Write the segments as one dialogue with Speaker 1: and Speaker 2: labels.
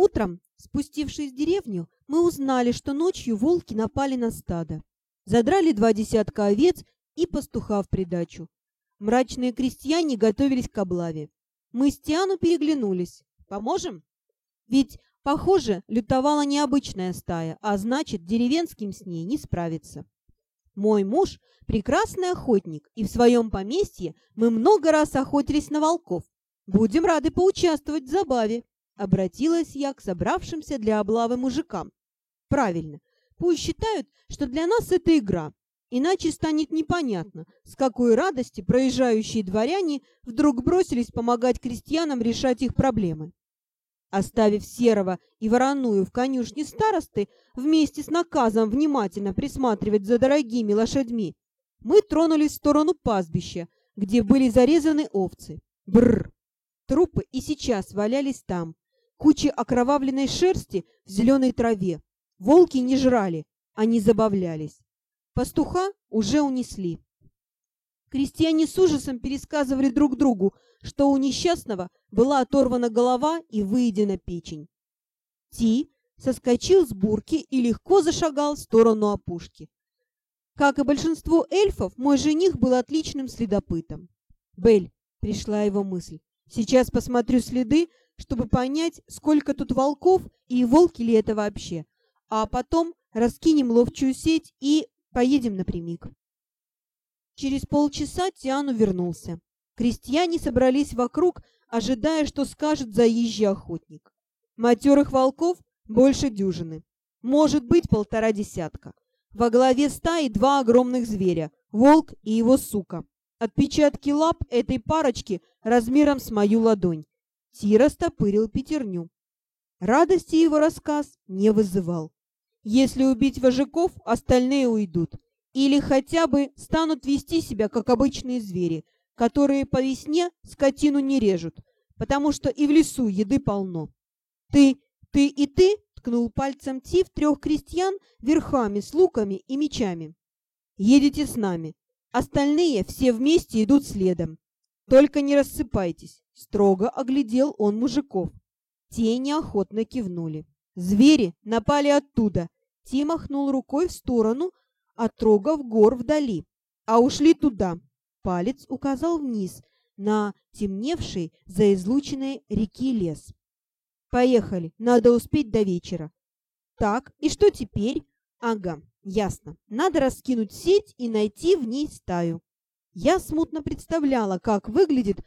Speaker 1: Утром, спустившись в деревню, мы узнали, что ночью волки напали на стадо. Задрали два десятка овец и пастуха в придачу. Мрачные крестьяне готовились к облаве. Мы с Тиану переглянулись. Поможем? Ведь, похоже, лютовала необычная стая, а значит, деревенским с ней не справиться. Мой муж – прекрасный охотник, и в своем поместье мы много раз охотились на волков. Будем рады поучаствовать в забаве. Обратилась я к собравшимся для облавы мужикам. Правильно, пусть считают, что для нас это игра, иначе станет непонятно, с какой радости проезжающие дворяне вдруг бросились помогать крестьянам решать их проблемы. Оставив Серого и Вороную в конюшне старосты, вместе с наказом внимательно присматривать за дорогими лошадьми, мы тронулись в сторону пастбища, где были зарезаны овцы. Бррр! Трупы и сейчас валялись там, кучи окровавленной шерсти в зеленой траве. Волки не жрали, они забавлялись. Пастуха уже унесли. Крестьяне с ужасом пересказывали друг другу, что у несчастного была оторвана голова и выедена печень. Ти соскочил с бурки и легко зашагал в сторону опушки. Как и большинство эльфов, мой жених был отличным следопытом. «Бель», — пришла его мысль, — «сейчас посмотрю следы, чтобы понять, сколько тут волков и волки ли это вообще, а потом раскинем ловчую сеть и поедем напрямик. Через полчаса Тиану вернулся. Крестьяне собрались вокруг, ожидая, что скажет заезжий охотник. Матерых волков больше дюжины. Может быть, полтора десятка. Во главе стаи два огромных зверя — волк и его сука. Отпечатки лап этой парочки размером с мою ладонь. Тира стопырил пятерню. Радости его рассказ не вызывал. Если убить вожаков, остальные уйдут. Или хотя бы станут вести себя, как обычные звери, которые по весне скотину не режут, потому что и в лесу еды полно. «Ты, ты и ты?» — ткнул пальцем Ти в трех крестьян верхами с луками и мечами. «Едете с нами. Остальные все вместе идут следом. Только не рассыпайтесь. Строго оглядел он мужиков. Те неохотно кивнули. Звери напали оттуда. Ти махнул рукой в сторону, отрогав гор вдали. А ушли туда. Палец указал вниз, на темневший за излученной реки лес. «Поехали, надо успеть до вечера». «Так, и что теперь?» «Ага, ясно. Надо раскинуть сеть и найти в ней стаю». Я смутно представляла, как выглядит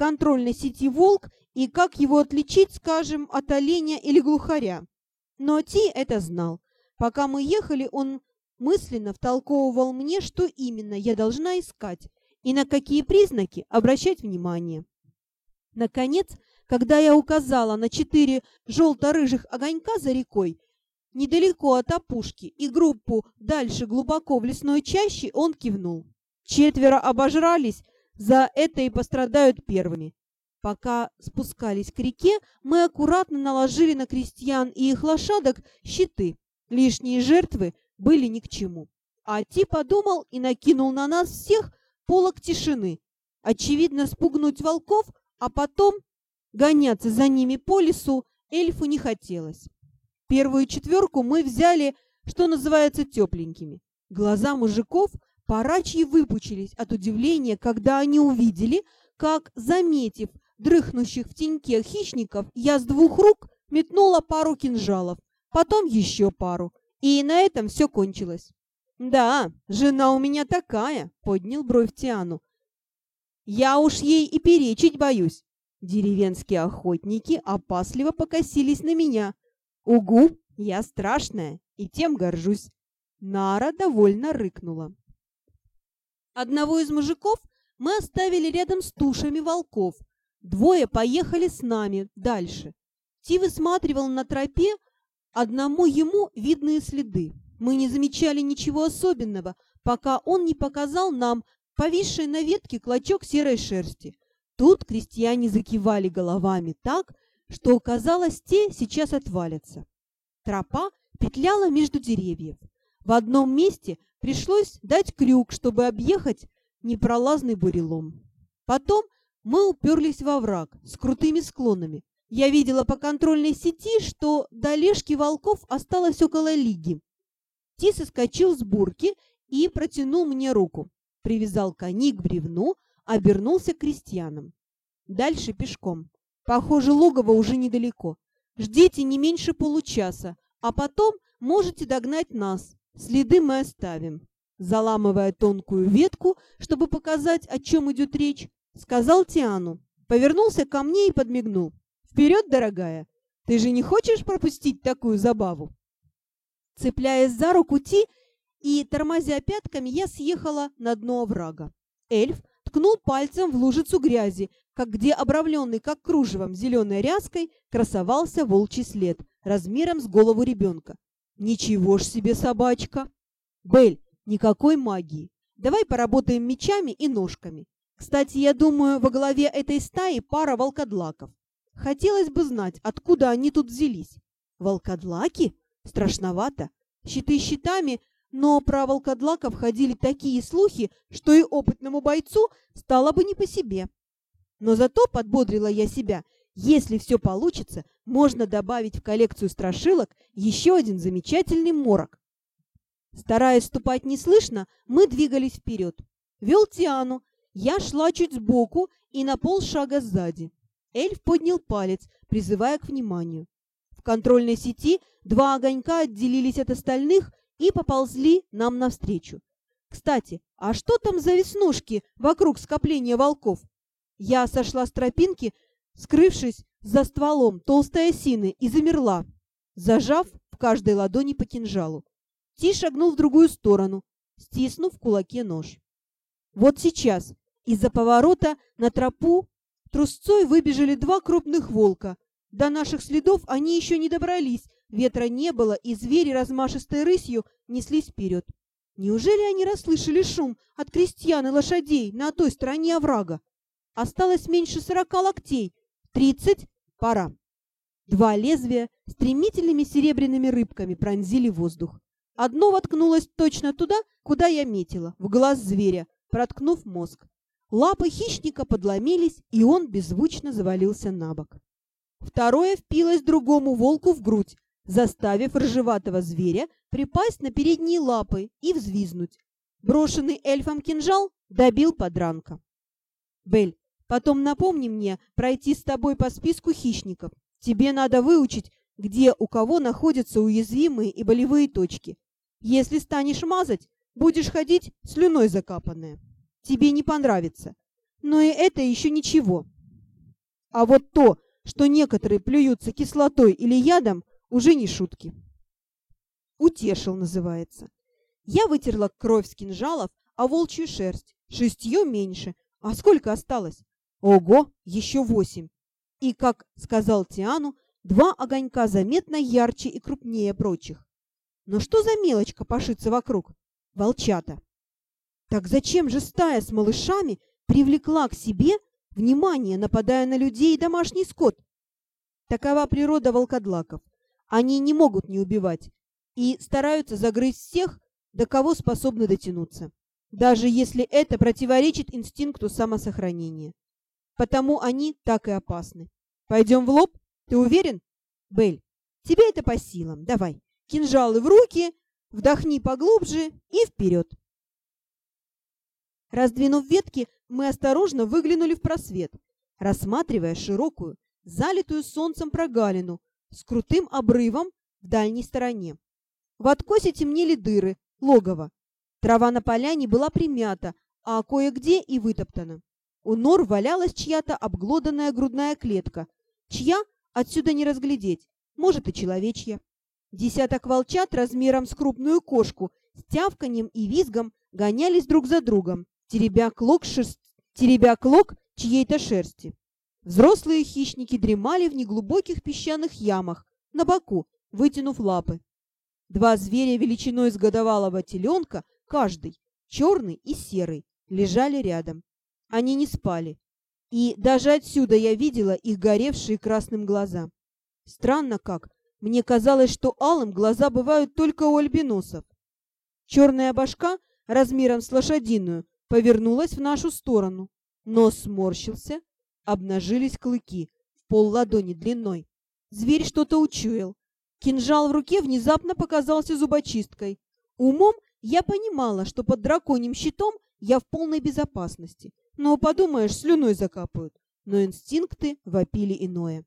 Speaker 1: контрольной сети волк и как его отличить, скажем, от оленя или глухаря. Но Ти это знал. Пока мы ехали, он мысленно втолковывал мне, что именно я должна искать и на какие признаки обращать внимание. Наконец, когда я указала на четыре желто-рыжих огонька за рекой, недалеко от опушки, и группу дальше глубоко в лесной чаще, он кивнул. Четверо обожрались за это и пострадают первыми. Пока спускались к реке, мы аккуратно наложили на крестьян и их лошадок щиты. Лишние жертвы были ни к чему. А Ти подумал и накинул на нас всех полок тишины. Очевидно, спугнуть волков, а потом гоняться за ними по лесу эльфу не хотелось. Первую четверку мы взяли, что называется, тепленькими. Глаза мужиков – Парачьи выпучились от удивления, когда они увидели, как, заметив дрыхнущих в теньке хищников, я с двух рук метнула пару кинжалов, потом еще пару, и на этом все кончилось. «Да, жена у меня такая», — поднял бровь Тиану. «Я уж ей и перечить боюсь». Деревенские охотники опасливо покосились на меня. «Угу, я страшная, и тем горжусь». Нара довольно рыкнула. Одного из мужиков мы оставили рядом с тушами волков. Двое поехали с нами дальше. Ти высматривал на тропе одному ему видные следы. Мы не замечали ничего особенного, пока он не показал нам повисший на ветке клочок серой шерсти. Тут крестьяне закивали головами так, что казалось, те сейчас отвалятся. Тропа петляла между деревьев. В одном месте Пришлось дать крюк, чтобы объехать непролазный бурелом. Потом мы уперлись во враг с крутыми склонами. Я видела по контрольной сети, что до лежки волков осталось около лиги. Ти соскочил с бурки и протянул мне руку. Привязал кони к бревну, обернулся к крестьянам. Дальше пешком. Похоже, логово уже недалеко. Ждите не меньше получаса, а потом можете догнать нас. Следы мы оставим. Заламывая тонкую ветку, чтобы показать, о чем идет речь, сказал Тиану. Повернулся ко мне и подмигнул. «Вперед, дорогая! Ты же не хочешь пропустить такую забаву?» Цепляясь за руку Ти и тормозя пятками, я съехала на дно оврага. Эльф ткнул пальцем в лужицу грязи, как где обравленный как кружевом зеленой ряской красовался волчий след размером с голову ребенка. Ничего ж себе собачка! Бель, никакой магии. Давай поработаем мечами и ножками. Кстати, я думаю, во главе этой стаи пара волкодлаков. Хотелось бы знать, откуда они тут взялись. Волкодлаки? Страшновато. Щиты щитами, но про волкодлаков ходили такие слухи, что и опытному бойцу стало бы не по себе. Но зато подбодрила я себя, если все получится, можно добавить в коллекцию страшилок еще один замечательный морок. Стараясь ступать неслышно, мы двигались вперед. Вел Тиану, я шла чуть сбоку и на полшага сзади. Эльф поднял палец, призывая к вниманию. В контрольной сети два огонька отделились от остальных и поползли нам навстречу. Кстати, а что там за веснушки вокруг скопления волков? Я сошла с тропинки, скрывшись за стволом толстой осины, и замерла, зажав в каждой ладони по кинжалу. Ти шагнул в другую сторону, стиснув в кулаке нож. Вот сейчас из-за поворота на тропу трусцой выбежали два крупных волка. До наших следов они еще не добрались, ветра не было, и звери размашистой рысью неслись вперед. Неужели они расслышали шум от крестьян и лошадей на той стороне оврага? Осталось меньше сорока локтей. Тридцать. Пора. Два лезвия стремительными серебряными рыбками пронзили воздух. Одно воткнулось точно туда, куда я метила, в глаз зверя, проткнув мозг. Лапы хищника подломились, и он беззвучно завалился на бок. Второе впилось другому волку в грудь, заставив ржеватого зверя припасть на передние лапы и взвизнуть. Брошенный эльфом кинжал добил подранка. «Бель, потом напомни мне пройти с тобой по списку хищников. Тебе надо выучить, где у кого находятся уязвимые и болевые точки. Если станешь мазать, будешь ходить слюной закапанная. Тебе не понравится. Но и это еще ничего. А вот то, что некоторые плюются кислотой или ядом, уже не шутки. Утешил называется. Я вытерла кровь с кинжалов, а волчью шерсть. Шестью меньше. А сколько осталось? Ого, еще восемь. И, как сказал Тиану, два огонька заметно ярче и крупнее прочих. Но что за мелочь копошится вокруг? Волчата. Так зачем же стая с малышами привлекла к себе внимание, нападая на людей и домашний скот? Такова природа волкодлаков. Они не могут не убивать и стараются загрызть всех, до кого способны дотянуться, даже если это противоречит инстинкту самосохранения. Потому они так и опасны. Пойдем в лоб? Ты уверен? Бель, тебе это по силам. Давай, кинжалы в руки, вдохни поглубже и вперед. Раздвинув ветки, мы осторожно выглянули в просвет, рассматривая широкую, залитую солнцем прогалину с крутым обрывом в дальней стороне. В откосе темнели дыры, логово. Трава на поляне была примята, а кое-где и вытоптана. У нор валялась чья-то обглоданная грудная клетка. Чья? Отсюда не разглядеть. Может, и человечья. Десяток волчат размером с крупную кошку с тявканьем и визгом гонялись друг за другом, теребя клок, шерсть... теребя клок чьей-то шерсти. Взрослые хищники дремали в неглубоких песчаных ямах, на боку, вытянув лапы. Два зверя величиной с годовалого теленка, каждый, черный и серый, лежали рядом. Они не спали. И даже отсюда я видела их горевшие красным глаза. Странно как, мне казалось, что алым глаза бывают только у альбиносов. Черная башка, размером с лошадиную, повернулась в нашу сторону. Нос сморщился, обнажились клыки, пол ладони длиной. Зверь что-то учуял. Кинжал в руке внезапно показался зубочисткой. Умом я понимала, что под драконьим щитом я в полной безопасности. Но, подумаешь, слюной закапают. Но инстинкты вопили иное.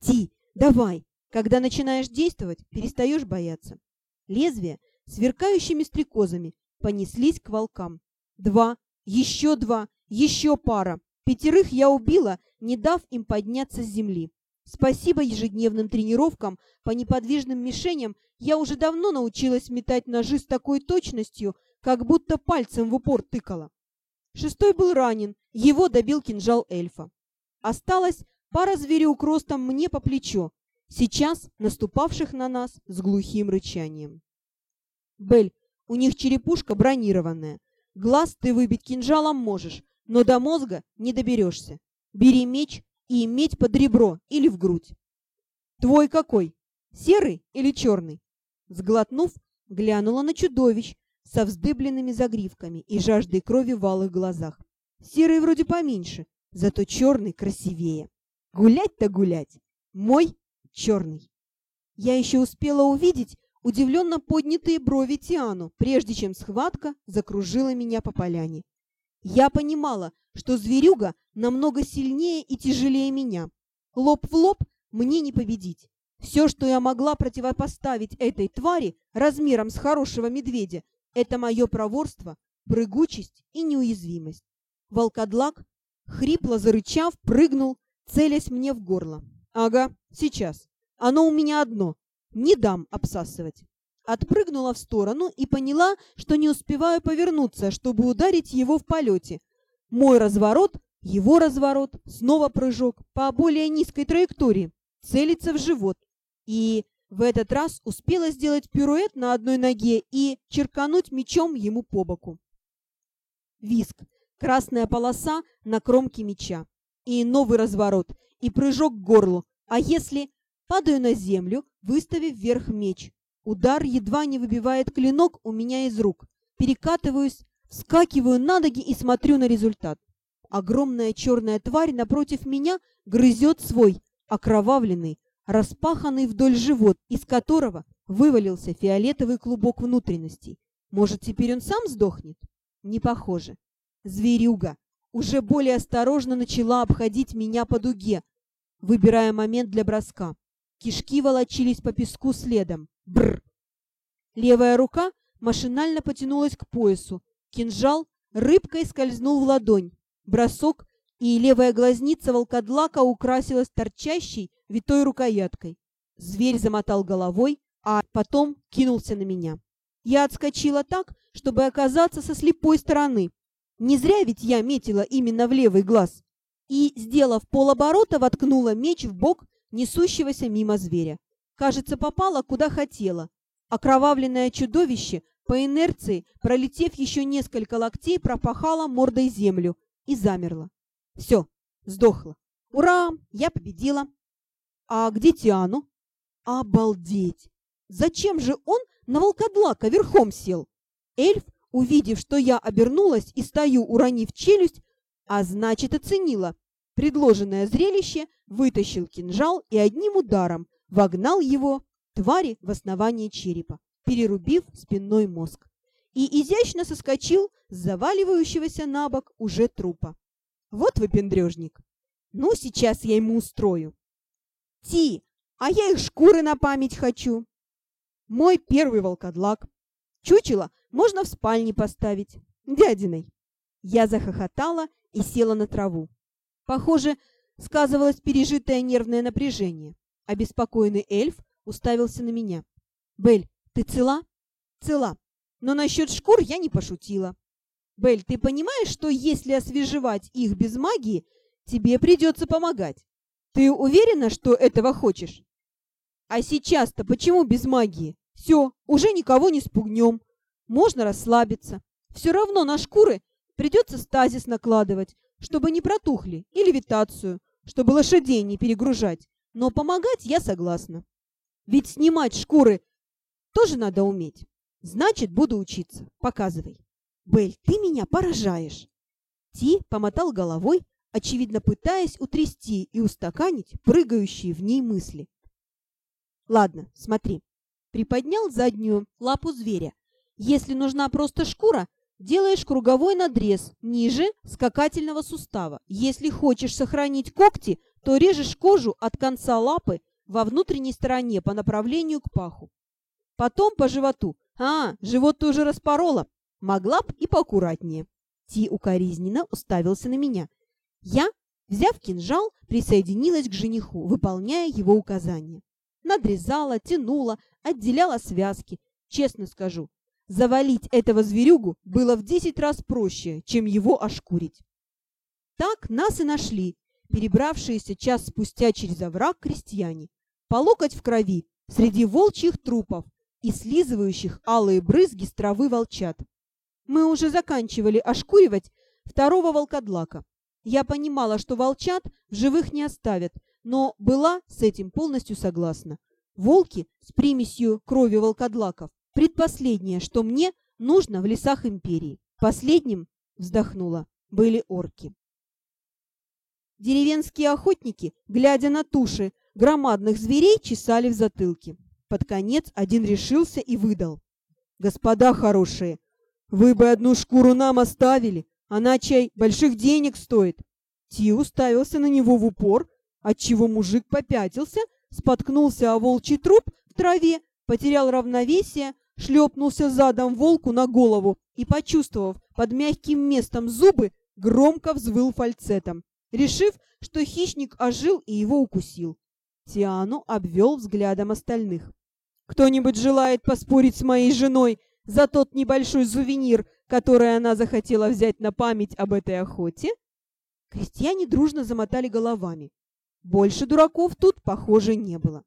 Speaker 1: «Ти, давай!» Когда начинаешь действовать, перестаешь бояться. Лезвия сверкающими стрекозами понеслись к волкам. Два, еще два, еще пара. Пятерых я убила, не дав им подняться с земли. Спасибо ежедневным тренировкам по неподвижным мишеням я уже давно научилась метать ножи с такой точностью, как будто пальцем в упор тыкала. Шестой был ранен, его добил кинжал эльфа. Осталась пара зверюк ростом мне по плечо, сейчас наступавших на нас с глухим рычанием. Бель, у них черепушка бронированная. Глаз ты выбить кинжалом можешь, но до мозга не доберешься. Бери меч и иметь под ребро или в грудь. Твой какой? Серый или черный? Сглотнув, глянула на чудовищ со вздыбленными загривками и жаждой крови в алых глазах. Серый вроде поменьше, зато черный красивее. Гулять-то гулять. Мой черный. Я еще успела увидеть удивленно поднятые брови Тиану, прежде чем схватка закружила меня по поляне. Я понимала, что зверюга намного сильнее и тяжелее меня. Лоб в лоб мне не победить. Все, что я могла противопоставить этой твари размером с хорошего медведя, это мое проворство, прыгучесть и неуязвимость. Волкодлак, хрипло зарычав, прыгнул, целясь мне в горло. Ага, сейчас. Оно у меня одно. Не дам обсасывать. Отпрыгнула в сторону и поняла, что не успеваю повернуться, чтобы ударить его в полете. Мой разворот, его разворот, снова прыжок по более низкой траектории, целиться в живот. И в этот раз успела сделать пируэт на одной ноге и черкануть мечом ему по боку. Виск, красная полоса на кромке меча. И новый разворот, и прыжок к горлу. А если Падаю на землю, выставив вверх меч. Удар едва не выбивает клинок у меня из рук. Перекатываюсь, вскакиваю на ноги и смотрю на результат. Огромная черная тварь напротив меня грызет свой, окровавленный, распаханный вдоль живот, из которого вывалился фиолетовый клубок внутренностей. Может, теперь он сам сдохнет? Не похоже. Зверюга уже более осторожно начала обходить меня по дуге, выбирая момент для броска. Кишки волочились по песку следом. Бр! Левая рука машинально потянулась к поясу. Кинжал рыбкой скользнул в ладонь. Бросок, и левая глазница волкодлака украсилась торчащей витой рукояткой. Зверь замотал головой, а потом кинулся на меня. Я отскочила так, чтобы оказаться со слепой стороны. Не зря ведь я метила именно в левый глаз. И, сделав полоборота, воткнула меч в бок несущегося мимо зверя. Кажется, попала куда хотела. Окровавленное чудовище по инерции, пролетев еще несколько локтей, пропахало мордой землю и замерло. Все, сдохла. Ура, я победила. А где Тиану? Обалдеть! Зачем же он на волкодлака верхом сел? Эльф, увидев, что я обернулась и стою, уронив челюсть, а значит, оценила, предложенное зрелище, вытащил кинжал и одним ударом вогнал его, твари, в основание черепа, перерубив спинной мозг. И изящно соскочил с заваливающегося на бок уже трупа. Вот выпендрежник. Ну, сейчас я ему устрою. Ти, а я их шкуры на память хочу. Мой первый волкодлак. Чучело можно в спальне поставить. Дядиной. Я захохотала и села на траву. Похоже, сказывалось пережитое нервное напряжение. Обеспокоенный эльф уставился на меня. «Бель, ты цела?» «Цела. Но насчет шкур я не пошутила. Бель, ты понимаешь, что если освежевать их без магии, тебе придется помогать? Ты уверена, что этого хочешь?» «А сейчас-то почему без магии? Все, уже никого не спугнем. Можно расслабиться. Все равно на шкуры придется стазис накладывать, чтобы не протухли, и левитацию, чтобы лошадей не перегружать. Но помогать я согласна. Ведь снимать шкуры тоже надо уметь. Значит, буду учиться. Показывай. Бель, ты меня поражаешь. Ти помотал головой, очевидно пытаясь утрясти и устаканить прыгающие в ней мысли. Ладно, смотри. Приподнял заднюю лапу зверя. Если нужна просто шкура, делаешь круговой надрез ниже скакательного сустава. Если хочешь сохранить когти, то режешь кожу от конца лапы во внутренней стороне по направлению к паху. Потом по животу. А, живот ты уже распорола. Могла б и поаккуратнее. Ти укоризненно уставился на меня. Я, взяв кинжал, присоединилась к жениху, выполняя его указания. Надрезала, тянула, отделяла связки. Честно скажу, завалить этого зверюгу было в десять раз проще, чем его ошкурить. Так нас и нашли, перебравшиеся час спустя через овраг крестьяне, по локоть в крови, среди волчьих трупов и слизывающих алые брызги с травы волчат. Мы уже заканчивали ошкуривать второго волкодлака. Я понимала, что волчат в живых не оставят, но была с этим полностью согласна. Волки с примесью крови волкодлаков – предпоследнее, что мне нужно в лесах империи. Последним, вздохнула, были орки. Деревенские охотники, глядя на туши громадных зверей, чесали в затылке. Под конец один решился и выдал. «Господа хорошие, вы бы одну шкуру нам оставили, она чай больших денег стоит». Ти уставился на него в упор, отчего мужик попятился, споткнулся о волчий труп в траве, потерял равновесие, шлепнулся задом волку на голову и, почувствовав под мягким местом зубы, громко взвыл фальцетом, решив, что хищник ожил и его укусил. Тиану обвел взглядом остальных. «Кто-нибудь желает поспорить с моей женой за тот небольшой сувенир, который она захотела взять на память об этой охоте?» Крестьяне дружно замотали головами. Больше дураков тут, похоже, не было.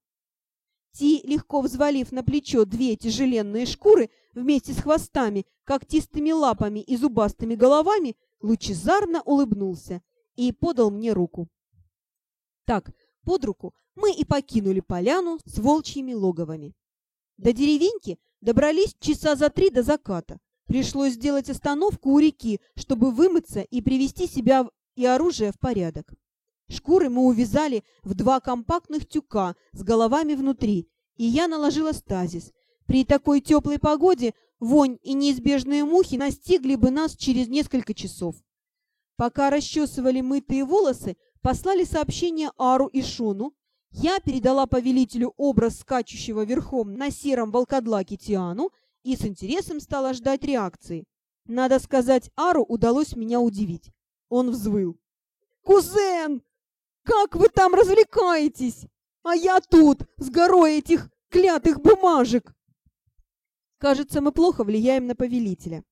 Speaker 1: Ти, легко взвалив на плечо две тяжеленные шкуры вместе с хвостами, когтистыми лапами и зубастыми головами, лучезарно улыбнулся и подал мне руку. Так, под руку мы и покинули поляну с волчьими логовами. До деревеньки добрались часа за три до заката. Пришлось сделать остановку у реки, чтобы вымыться и привести себя и оружие в порядок. Шкуры мы увязали в два компактных тюка с головами внутри, и я наложила стазис. При такой теплой погоде вонь и неизбежные мухи настигли бы нас через несколько часов. Пока расчесывали мытые волосы, послали сообщение Ару и Шону. Я передала повелителю образ скачущего верхом на сером волкодлаке Тиану и с интересом стала ждать реакции. Надо сказать, Ару удалось меня удивить. Он взвыл. «Кузен, как вы там развлекаетесь? А я тут, с горой этих клятых бумажек!» Кажется, мы плохо влияем на повелителя.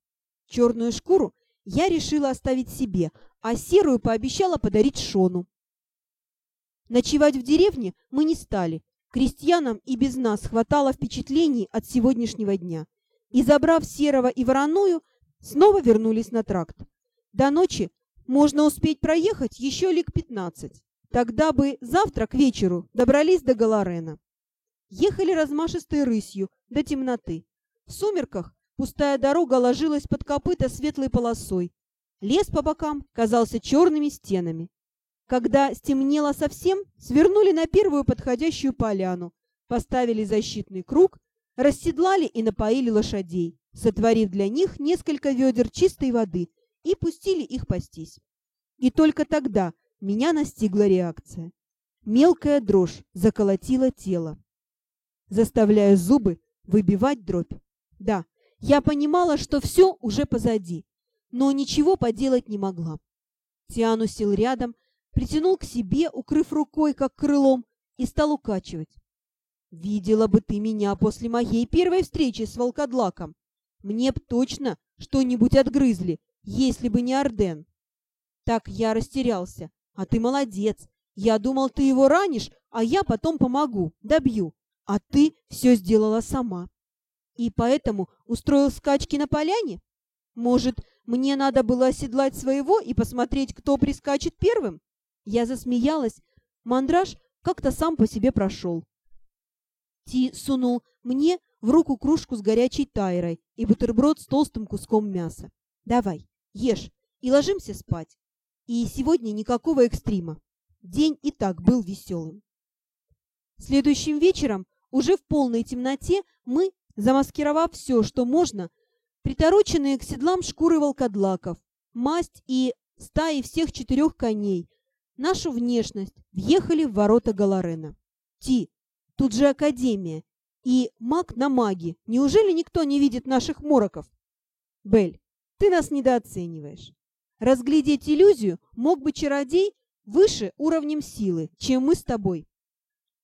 Speaker 1: Черную шкуру я решила оставить себе, а серую пообещала подарить Шону. Ночевать в деревне мы не стали. Крестьянам и без нас хватало впечатлений от сегодняшнего дня. И, забрав серого и вороную, снова вернулись на тракт. До ночи можно успеть проехать еще лик пятнадцать. Тогда бы завтра к вечеру добрались до Галарена. Ехали размашистой рысью до темноты. В сумерках пустая дорога ложилась под копыта светлой полосой. Лес по бокам казался черными стенами. Когда стемнело совсем, свернули на первую подходящую поляну, поставили защитный круг, расседлали и напоили лошадей, сотворив для них несколько ведер чистой воды и пустили их пастись. И только тогда меня настигла реакция. Мелкая дрожь заколотила тело, заставляя зубы выбивать дробь. Да, я понимала, что все уже позади, но ничего поделать не могла. Тиану сел рядом, притянул к себе, укрыв рукой, как крылом, и стал укачивать. «Видела бы ты меня после моей первой встречи с волкодлаком. Мне б точно что-нибудь отгрызли, если бы не Орден. Так я растерялся. А ты молодец. Я думал, ты его ранишь, а я потом помогу, добью. А ты все сделала сама. И поэтому устроил скачки на поляне? Может, мне надо было оседлать своего и посмотреть, кто прискачет первым? Я засмеялась. Мандраж как-то сам по себе прошел. Ти сунул мне в руку кружку с горячей тайрой и бутерброд с толстым куском мяса. «Давай, ешь и ложимся спать. И сегодня никакого экстрима. День и так был веселым. Следующим вечером, уже в полной темноте, мы, замаскировав все, что можно, притороченные к седлам шкуры волкодлаков, масть и стаи всех четырех коней, нашу внешность, въехали в ворота Галарена. Ти, тут же Академия, и маг на маге. Неужели никто не видит наших мороков? Бель, ты нас недооцениваешь. Разглядеть иллюзию мог бы чародей выше уровнем силы, чем мы с тобой.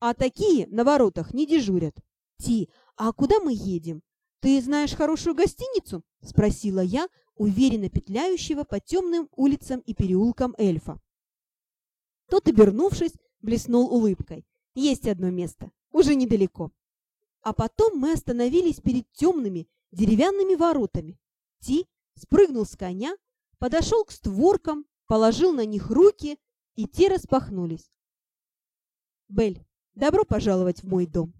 Speaker 1: А такие на воротах не дежурят. Ти, а куда мы едем? Ты знаешь хорошую гостиницу? Спросила я, уверенно петляющего по темным улицам и переулкам эльфа. Тот, обернувшись, блеснул улыбкой. Есть одно место, уже недалеко. А потом мы остановились перед темными деревянными воротами. Ти спрыгнул с коня, подошел к створкам, положил на них руки, и те распахнулись. «Бель, добро пожаловать в мой дом!»